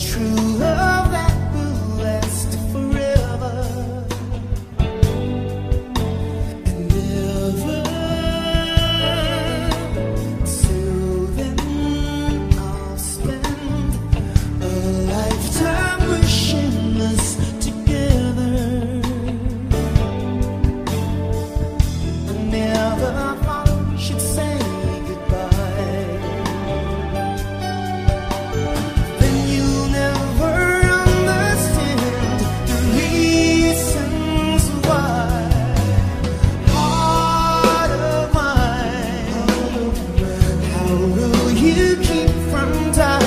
true. rule you keep from dying.